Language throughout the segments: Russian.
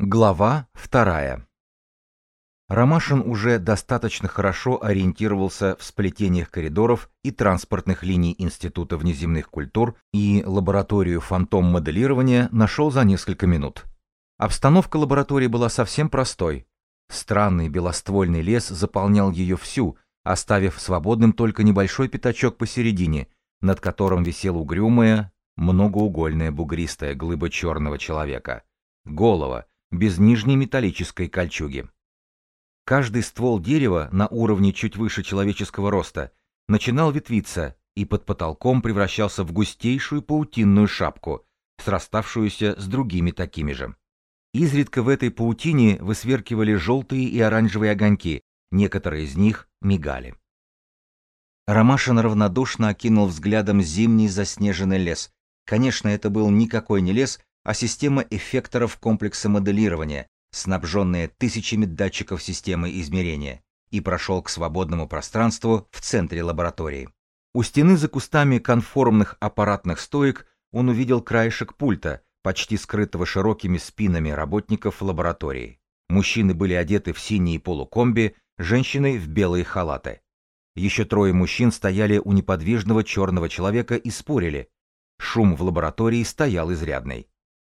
Глава вторая. Ромашин уже достаточно хорошо ориентировался в сплетениях коридоров и транспортных линий Института внеземных культур и лабораторию фантом-моделирования нашел за несколько минут. Обстановка лаборатории была совсем простой. Странный белоствольный лес заполнял ее всю, оставив свободным только небольшой пятачок посередине, над которым висела угрюмая, многоугольная бугристая глыба черного человека. Голова — без нижней металлической кольчуги. Каждый ствол дерева на уровне чуть выше человеческого роста начинал ветвиться и под потолком превращался в густейшую паутинную шапку, сраставшуюся с другими такими же. Изредка в этой паутине высверкивали желтые и оранжевые огоньки, некоторые из них мигали. Ромашин равнодушно окинул взглядом зимний заснеженный лес. Конечно, это был никакой не лес, а система эффекторов комплекса моделирования, снабженная тысячами датчиков системы измерения, и прошел к свободному пространству в центре лаборатории. У стены за кустами конформных аппаратных стоек он увидел краешек пульта, почти скрытого широкими спинами работников лаборатории. Мужчины были одеты в синие полукомби, женщины в белые халаты. Еще трое мужчин стояли у неподвижного черного человека и спорили. Шум в лаборатории стоял изрядный.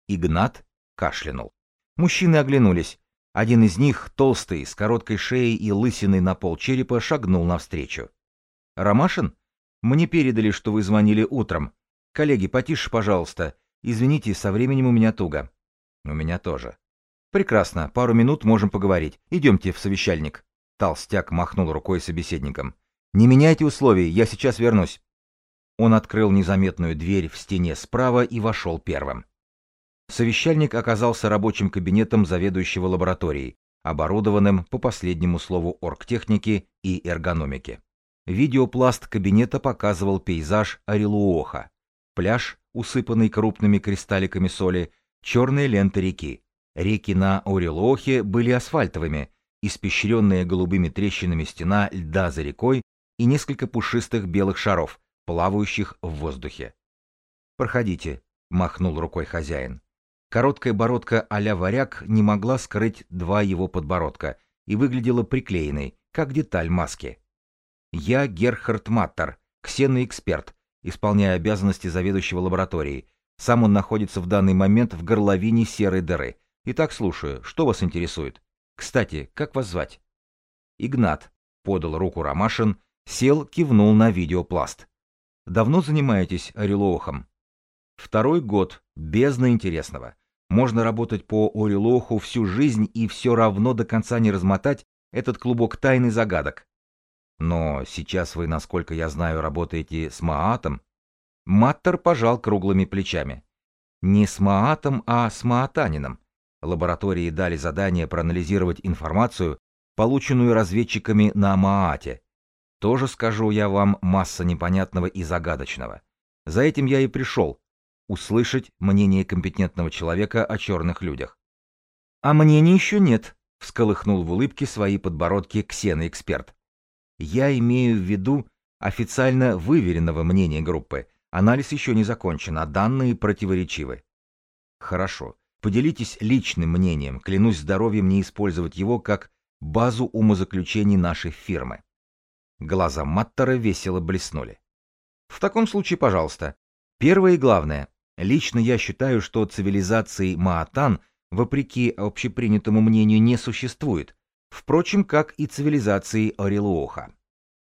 Игнат кашлянул. Мужчины оглянулись. Один из них, толстый, с короткой шеей и лысиной на пол черепа, шагнул навстречу. «Ромашин? Мне передали, что вы звонили утром. Коллеги, потише, пожалуйста. Извините, со временем у меня туго». «У меня тоже». «Прекрасно, пару минут можем поговорить. Идемте в совещальник». Толстяк махнул рукой собеседником. «Не меняйте условий, я сейчас вернусь». Он открыл незаметную дверь в стене справа и вошел первым. Совещальник оказался рабочим кабинетом заведующего лабораторией, оборудованным по последнему слову оргтехники и эргономики. Видеопласт кабинета показывал пейзаж Орелуоха, пляж, усыпанный крупными кристалликами соли, черные ленты реки. Реки на Орелуохе были асфальтовыми, испещренные голубыми трещинами стена льда за рекой и несколько пушистых белых шаров, плавающих в воздухе. «Проходите», — махнул рукой хозяин. Короткая бородка а-ля варяг не могла скрыть два его подбородка и выглядела приклеенной, как деталь маски. Я Герхард Маттер, ксенный эксперт, исполняя обязанности заведующего лабораторией. Сам он находится в данный момент в горловине серой дыры. Итак, слушаю, что вас интересует? Кстати, как вас звать? Игнат, подал руку Ромашин, сел, кивнул на видеопласт. Давно занимаетесь орелоухом? Второй год, бездна интересного. Можно работать по Орелоху всю жизнь и все равно до конца не размотать этот клубок тайны загадок. Но сейчас вы, насколько я знаю, работаете с Маатом. Маттер пожал круглыми плечами. Не с Маатом, а с Маатанином. Лаборатории дали задание проанализировать информацию, полученную разведчиками на Маате. Тоже скажу я вам масса непонятного и загадочного. За этим я и пришел, услышать мнение компетентного человека о черных людях. «А мнений еще нет», — всколыхнул в улыбке свои подбородки ксеноэксперт. «Я имею в виду официально выверенного мнения группы. Анализ еще не закончен, а данные противоречивы». «Хорошо. Поделитесь личным мнением. Клянусь здоровьем не использовать его как базу умозаключений нашей фирмы». Глаза Маттера весело блеснули. «В таком случае, пожалуйста. Первое и главное. Лично я считаю, что цивилизации Маатан, вопреки общепринятому мнению, не существует, впрочем, как и цивилизации Орелуоха.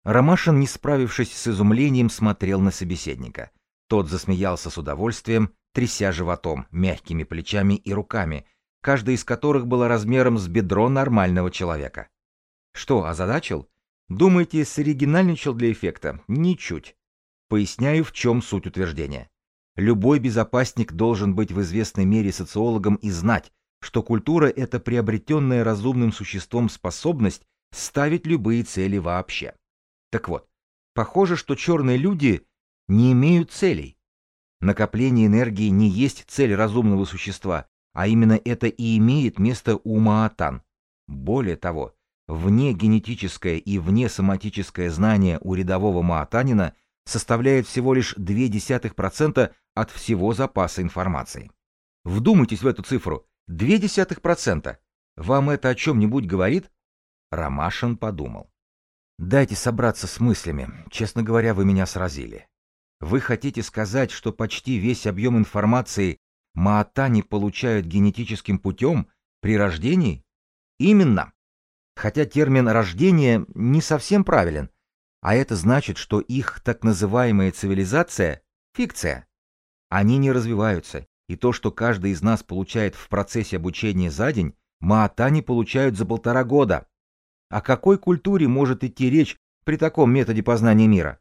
Ромашин, не справившись с изумлением, смотрел на собеседника. Тот засмеялся с удовольствием, тряся животом, мягкими плечами и руками, каждая из которых была размером с бедро нормального человека. Что, озадачил? Думаете, соригинальничал для эффекта? Ничуть. Поясняю, в чем суть утверждения. Любой безопасник должен быть в известной мере социологом и знать, что культура — это приобретенная разумным существом способность ставить любые цели вообще. Так вот, похоже, что черные люди не имеют целей. Накопление энергии не есть цель разумного существа, а именно это и имеет место у Маатан. Более того, вне генетическое и вне соматическое знание у рядового маатанина составляет всего лишь 0,2% от всего запаса информации. Вдумайтесь в эту цифру. Две десятых процента. Вам это о чем-нибудь говорит? Ромашин подумал. Дайте собраться с мыслями. Честно говоря, вы меня сразили. Вы хотите сказать, что почти весь объем информации маатани получают генетическим путем при рождении? Именно. Хотя термин «рождение» не совсем правилен, а это значит, что их так называемая цивилизация – фикция. Они не развиваются, и то, что каждый из нас получает в процессе обучения за день, маатани получают за полтора года. О какой культуре может идти речь при таком методе познания мира?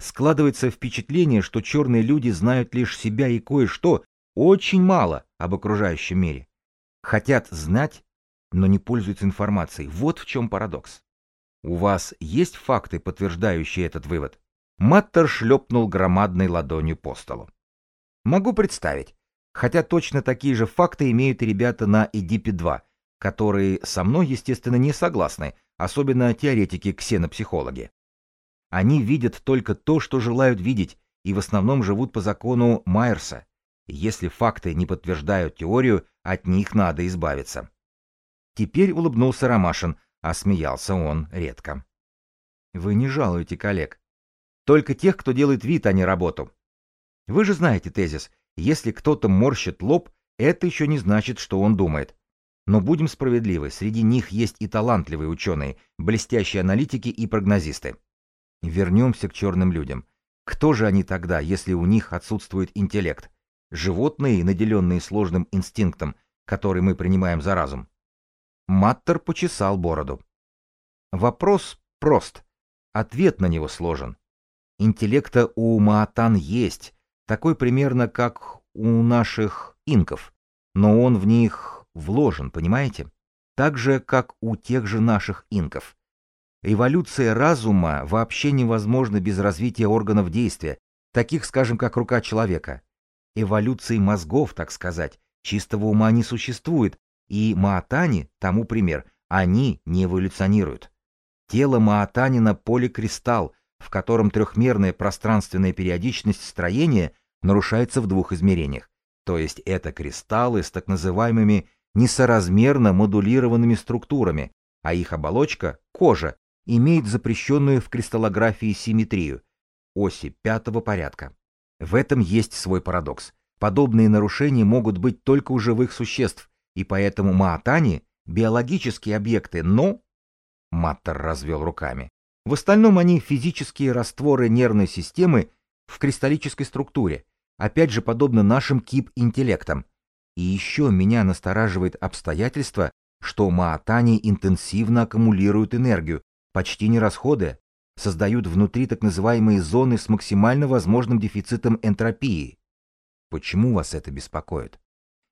Складывается впечатление, что черные люди знают лишь себя и кое-что, очень мало об окружающем мире. Хотят знать, но не пользуются информацией. Вот в чем парадокс. У вас есть факты, подтверждающие этот вывод? Маттер шлепнул громадной ладонью по столу. Могу представить. Хотя точно такие же факты имеют и ребята на Эдипе-2, которые со мной, естественно, не согласны, особенно теоретики ксенопсихологи. Они видят только то, что желают видеть, и в основном живут по закону Майерса. Если факты не подтверждают теорию, от них надо избавиться. Теперь улыбнулся Ромашин, а смеялся он редко. Вы не жалуете коллег. Только тех, кто делает вид, а не работу. Вы же знаете тезис, если кто-то морщит лоб, это еще не значит, что он думает. Но будем справедливы, среди них есть и талантливые ученые, блестящие аналитики и прогнозисты. Вернемся к черным людям. Кто же они тогда, если у них отсутствует интеллект? Животные, наделенные сложным инстинктом, который мы принимаем за разум. Маттер почесал бороду. Вопрос прост. Ответ на него сложен. Интеллекта у Маатан есть, такой примерно как у наших инков, но он в них вложен, понимаете? Так же, как у тех же наших инков. Эволюция разума вообще невозможна без развития органов действия, таких, скажем, как рука человека. Эволюции мозгов, так сказать, чистого ума не существует, и маатани, тому пример, они не эволюционируют. Тело маатанина поликристалл, в котором трехмерная пространственная периодичность строения нарушается в двух измерениях. То есть это кристаллы с так называемыми несоразмерно модулированными структурами, а их оболочка, кожа, имеет запрещенную в кристаллографии симметрию, оси пятого порядка. В этом есть свой парадокс. Подобные нарушения могут быть только у живых существ, и поэтому маатани — биологические объекты, но... Маттер развел руками. В остальном они физические растворы нервной системы в кристаллической структуре, опять же подобно нашим кип-интеллектам. И еще меня настораживает обстоятельство, что маатани интенсивно аккумулируют энергию, почти не расходы, создают внутри так называемые зоны с максимально возможным дефицитом энтропии. Почему вас это беспокоит?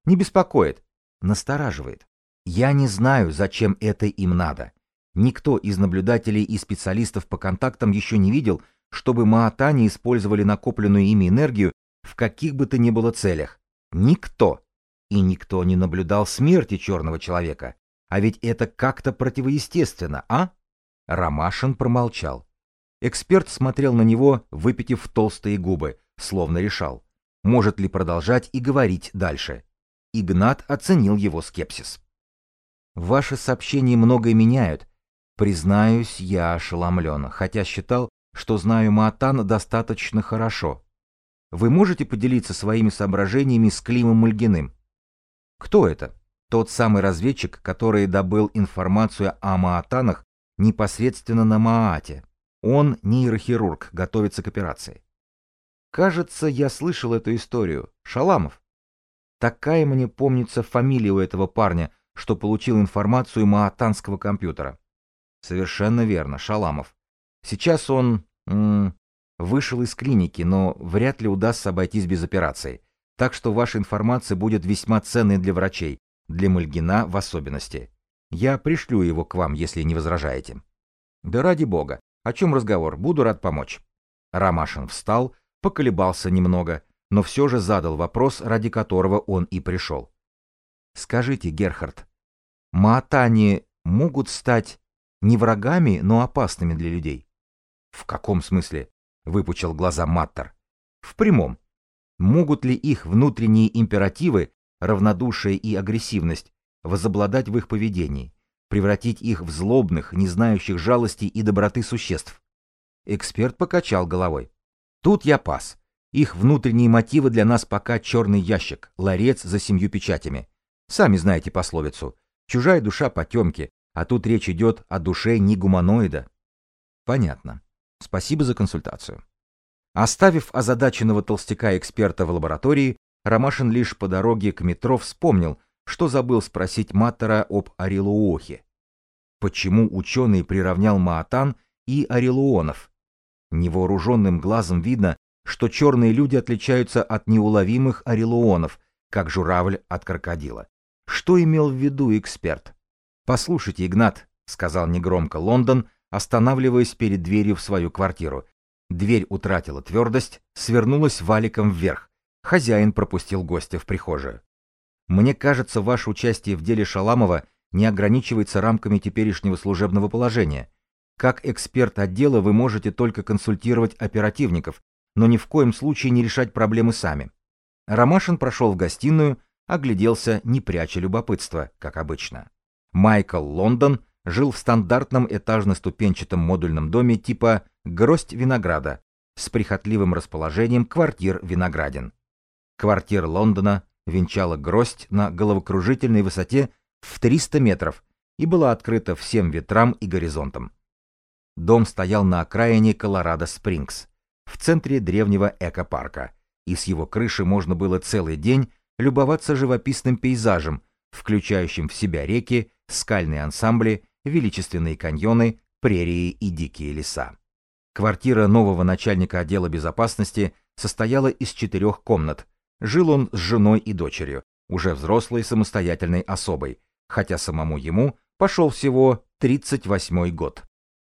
Не беспокоит, настораживает. Я не знаю, зачем это им надо. Никто из наблюдателей и специалистов по контактам еще не видел, чтобы маатани использовали накопленную ими энергию в каких бы то ни было целях. Никто. И никто не наблюдал смерти черного человека. А ведь это как-то противоестественно, а? Ромашин промолчал. Эксперт смотрел на него, выпитив толстые губы, словно решал, может ли продолжать и говорить дальше. Игнат оценил его скепсис. «Ваши сообщения многое меняют. Признаюсь, я ошеломлен, хотя считал, что знаю Маатан достаточно хорошо. Вы можете поделиться своими соображениями с Климом Мальгиным? Кто это? Тот самый разведчик, который добыл информацию о Маатанах непосредственно на Маате. Он нейрохирург, готовится к операции. Кажется, я слышал эту историю. Шаламов. Такая мне помнится фамилия у этого парня, что получил информацию маатанского компьютера. Совершенно верно, Шаламов. Сейчас он м вышел из клиники, но вряд ли удастся обойтись без операции. Так что ваша информация будет весьма ценной для врачей, для Мальгина в особенности. Я пришлю его к вам, если не возражаете. Да ради бога. О чем разговор? Буду рад помочь. Ромашин встал, поколебался немного, но все же задал вопрос, ради которого он и пришел. Скажите, Герхард, маатани могут стать не врагами, но опасными для людей? В каком смысле? Выпучил глаза Маттер. В прямом. Могут ли их внутренние императивы равнодушие и агрессивность, возобладать в их поведении, превратить их в злобных, не знающих жалости и доброты существ. Эксперт покачал головой. Тут я пас. Их внутренние мотивы для нас пока черный ящик, ларец за семью печатями. Сами знаете пословицу. Чужая душа потемки, а тут речь идет о душе не гуманоида. Понятно. Спасибо за консультацию. Оставив озадаченного толстяка-эксперта в лаборатории, Ромашин лишь по дороге к метро вспомнил, что забыл спросить Маттера об Орелуохе. Почему ученый приравнял Маатан и Орелуонов? Невооруженным глазом видно, что черные люди отличаются от неуловимых орелуонов, как журавль от крокодила. Что имел в виду эксперт? «Послушайте, Игнат», — сказал негромко Лондон, останавливаясь перед дверью в свою квартиру. Дверь утратила твердость, свернулась валиком вверх. Хозяин пропустил гостя в прихожую. «Мне кажется, ваше участие в деле Шаламова не ограничивается рамками теперешнего служебного положения. Как эксперт отдела вы можете только консультировать оперативников, но ни в коем случае не решать проблемы сами. Ромашин прошел в гостиную, огляделся, не пряча любопытства, как обычно. Майкл Лондон жил в стандартном этажно-ступенчатом модульном доме типа «Гроздь винограда» с прихотливым расположением квартир виноградин. Квартира Лондона венчала гроздь на головокружительной высоте в 300 метров и была открыта всем ветрам и горизонтам. Дом стоял на окраине Колорадо-Спрингс, в центре древнего экопарка, и с его крыши можно было целый день любоваться живописным пейзажем, включающим в себя реки, скальные ансамбли, величественные каньоны, прерии и дикие леса. Квартира нового начальника отдела безопасности состояла из четырех комнат. Жил он с женой и дочерью, уже взрослой самостоятельной особой, хотя самому ему пошел всего 38 год.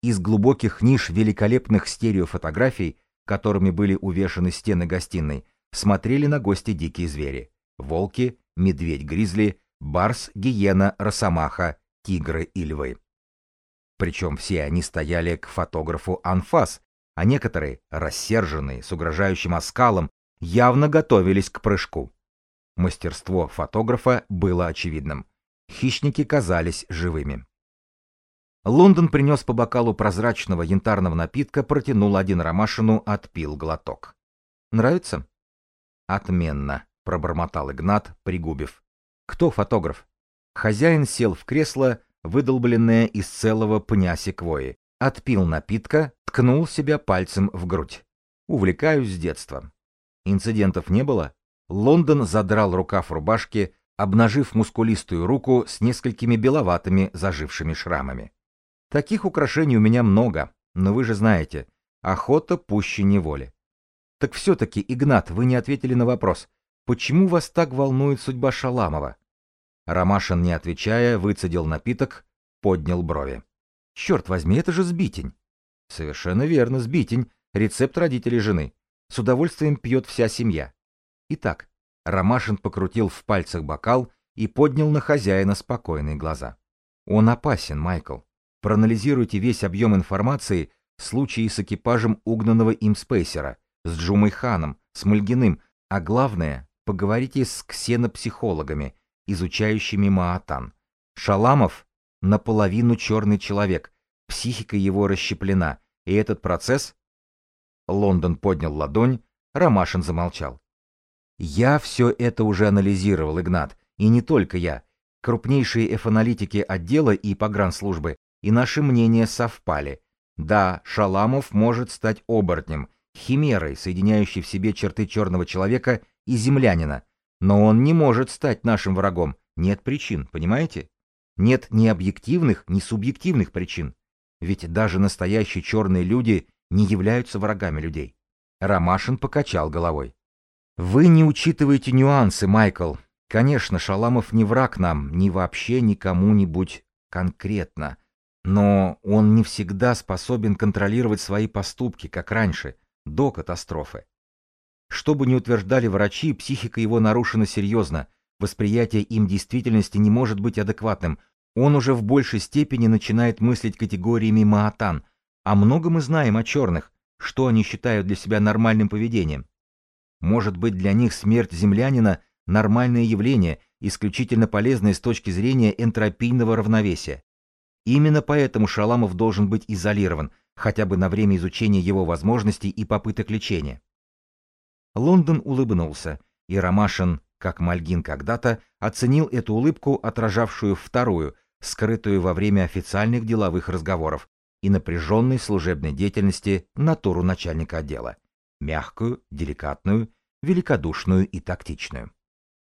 Из глубоких ниш великолепных стереофотографий, которыми были увешаны стены гостиной, смотрели на гости дикие звери. Волки, медведь-гризли, барс, гиена, росомаха, тигры и львы. Причем все они стояли к фотографу анфас, а некоторые, рассерженные, с угрожающим оскалом, явно готовились к прыжку. Мастерство фотографа было очевидным. Хищники казались живыми. Лондон принес по бокалу прозрачного янтарного напитка, протянул один ромашину, отпил глоток. «Нравится?» «Отменно», — пробормотал Игнат, пригубив. «Кто фотограф?» Хозяин сел в кресло, выдолбленное из целого пня секвои, отпил напитка, ткнул себя пальцем в грудь. «Увлекаюсь с детства». Инцидентов не было? Лондон задрал рукав рубашки, обнажив мускулистую руку с несколькими беловатыми зажившими шрамами. Таких украшений у меня много, но вы же знаете, охота пуще неволи. Так все-таки, Игнат, вы не ответили на вопрос, почему вас так волнует судьба Шаламова? Ромашин, не отвечая, выцедил напиток, поднял брови. Черт возьми, это же сбитень. Совершенно верно, сбитень, рецепт родителей жены. С удовольствием пьет вся семья. Итак, Ромашин покрутил в пальцах бокал и поднял на хозяина спокойные глаза. Он опасен, Майкл. Проанализируйте весь объем информации в случае с экипажем угнанного им спейсера, с Джумой Ханом, с Мальгиным, а главное, поговорите с ксенопсихологами, изучающими Маатан. Шаламов — наполовину черный человек, психика его расщеплена, и этот процесс... Лондон поднял ладонь, Ромашин замолчал. Я все это уже анализировал, Игнат, и не только я. Крупнейшие эфаналитики отдела и погранслужбы и наши мнения совпали. Да, Шаламов может стать оборотнем, химерой, соединяющей в себе черты черного человека и землянина, но он не может стать нашим врагом. Нет причин, понимаете? Нет ни объективных, ни субъективных причин. Ведь даже настоящие черные люди не являются врагами людей. Ромашин покачал головой. Вы не учитываете нюансы, Майкл. Конечно, Шаламов не враг нам, ни вообще никому-нибудь конкретно. Но он не всегда способен контролировать свои поступки, как раньше, до катастрофы. Что бы ни утверждали врачи, психика его нарушена серьезно, восприятие им действительности не может быть адекватным, он уже в большей степени начинает мыслить категориями маатан, а много мы знаем о черных, что они считают для себя нормальным поведением. Может быть, для них смерть землянина Нормальное явление, исключительно полезное с точки зрения энтропийного равновесия. Именно поэтому Шаламов должен быть изолирован, хотя бы на время изучения его возможностей и попыток лечения. Лондон улыбнулся, и Ромашин, как Мальгин когда-то, оценил эту улыбку, отражавшую вторую, скрытую во время официальных деловых разговоров и напряженной служебной деятельности натуру начальника отдела. Мягкую, деликатную, великодушную и тактичную.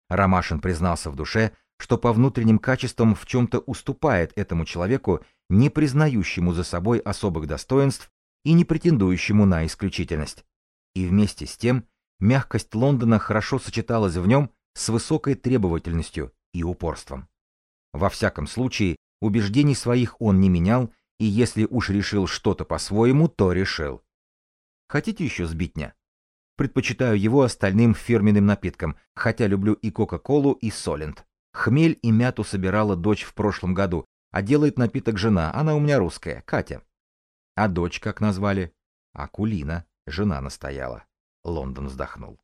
Ромашин признался в душе, что по внутренним качествам в чем-то уступает этому человеку, не признающему за собой особых достоинств и не претендующему на исключительность. И вместе с тем мягкость Лондона хорошо сочеталась в нем с высокой требовательностью и упорством. Во всяком случае, убеждений своих он не менял, и если уж решил что-то по-своему, то решил. Хотите еще сбитня? Предпочитаю его остальным фирменным напиткам, хотя люблю и Кока-Колу, и Солент. Хмель и мяту собирала дочь в прошлом году, а делает напиток жена, она у меня русская, Катя. А дочь как назвали? Акулина, жена настояла. Лондон вздохнул.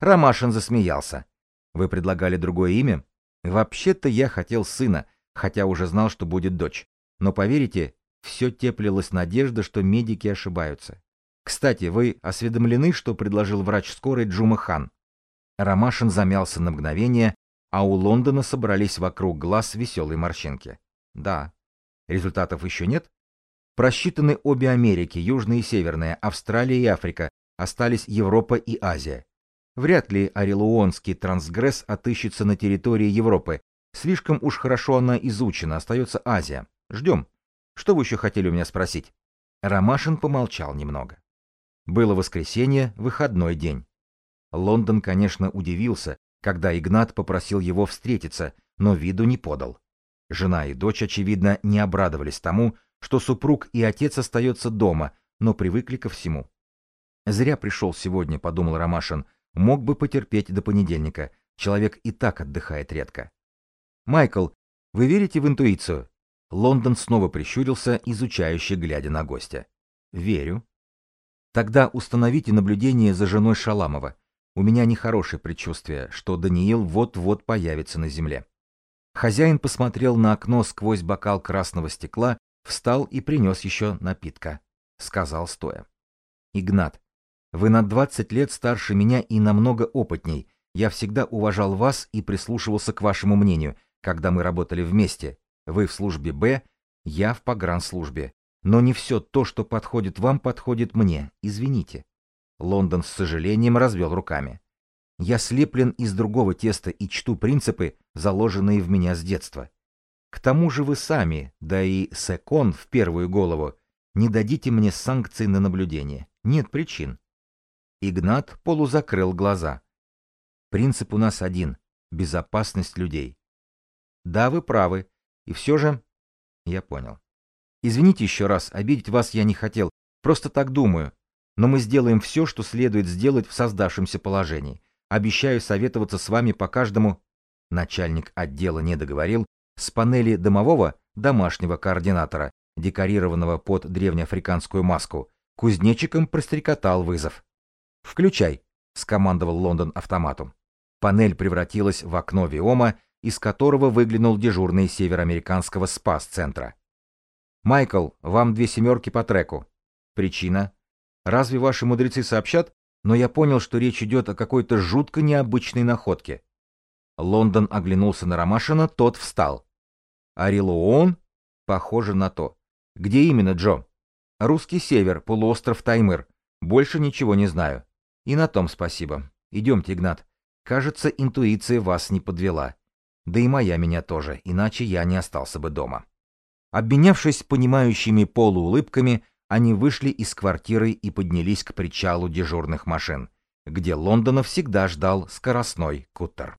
Ромашин засмеялся. Вы предлагали другое имя? Вообще-то я хотел сына, хотя уже знал, что будет дочь. Но поверите, все теплилась надежда, что медики ошибаются. Кстати, вы осведомлены, что предложил врач скорой Джума Хан? Ромашин замялся на мгновение, а у Лондона собрались вокруг глаз веселые морщинки. Да. Результатов еще нет? Просчитаны обе Америки, Южная и Северная, Австралия и Африка, остались Европа и Азия. Вряд ли орелуонский трансгресс отыщется на территории Европы. Слишком уж хорошо она изучена, остается Азия. Ждем. Что вы еще хотели у меня спросить? Ромашин помолчал немного. Было воскресенье, выходной день. Лондон, конечно, удивился, когда Игнат попросил его встретиться, но виду не подал. Жена и дочь, очевидно, не обрадовались тому, что супруг и отец остаются дома, но привыкли ко всему. «Зря пришел сегодня», — подумал Ромашин, — «мог бы потерпеть до понедельника. Человек и так отдыхает редко». «Майкл, вы верите в интуицию?» Лондон снова прищурился, изучающе глядя на гостя. «Верю». «Тогда установите наблюдение за женой Шаламова. У меня нехорошее предчувствие, что Даниил вот-вот появится на земле». Хозяин посмотрел на окно сквозь бокал красного стекла, встал и принес еще напитка. Сказал стоя. «Игнат, вы на 20 лет старше меня и намного опытней. Я всегда уважал вас и прислушивался к вашему мнению, когда мы работали вместе. Вы в службе Б, я в погранслужбе. Но не все то, что подходит вам, подходит мне. Извините. Лондон с сожалением развел руками. Я слеплен из другого теста и чту принципы, заложенные в меня с детства. К тому же вы сами, да и Секон в первую голову, не дадите мне санкций на наблюдение. Нет причин. Игнат полузакрыл глаза. Принцип у нас один — безопасность людей. Да, вы правы. И все же... Я понял. Извините еще раз, обидеть вас я не хотел. Просто так думаю. Но мы сделаем все, что следует сделать в создавшемся положении. Обещаю советоваться с вами по каждому... Начальник отдела не договорил. С панели домового, домашнего координатора, декорированного под древнеафриканскую маску, кузнечиком прострекотал вызов. «Включай», — скомандовал Лондон автоматом. Панель превратилась в окно Виома, из которого выглянул дежурный североамериканского спас-центра. «Майкл, вам две семерки по треку». «Причина?» «Разве ваши мудрецы сообщат? Но я понял, что речь идет о какой-то жутко необычной находке». Лондон оглянулся на Ромашина, тот встал. «Арилуон?» «Похоже на то». «Где именно, Джо?» «Русский север, полуостров Таймыр. Больше ничего не знаю». И на том спасибо. Идемте, Игнат. Кажется, интуиция вас не подвела. Да и моя меня тоже, иначе я не остался бы дома. Обменявшись понимающими полуулыбками, они вышли из квартиры и поднялись к причалу дежурных машин, где Лондона всегда ждал скоростной кутер.